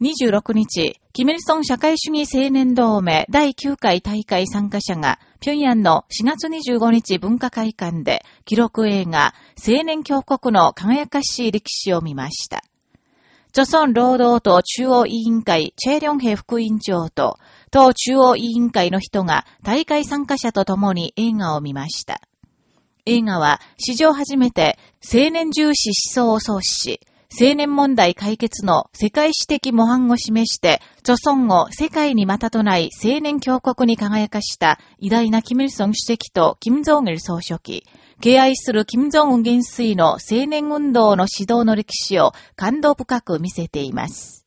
26日、キミルソン社会主義青年同盟第9回大会参加者が、平壌の4月25日文化会館で記録映画、青年峡谷の輝かしい歴史を見ました。著村労働党中央委員会チェリョンヘ副委員長と、党中央委員会の人が大会参加者と共に映画を見ました。映画は史上初めて青年重視思想を創始し、青年問題解決の世界史的模範を示して、著孫を世界にまたとない青年強国に輝かした偉大なキム・ルソン主席とキム・ジョン・総書記、敬愛するキム・ジョ・ン元帥の青年運動の指導の歴史を感動深く見せています。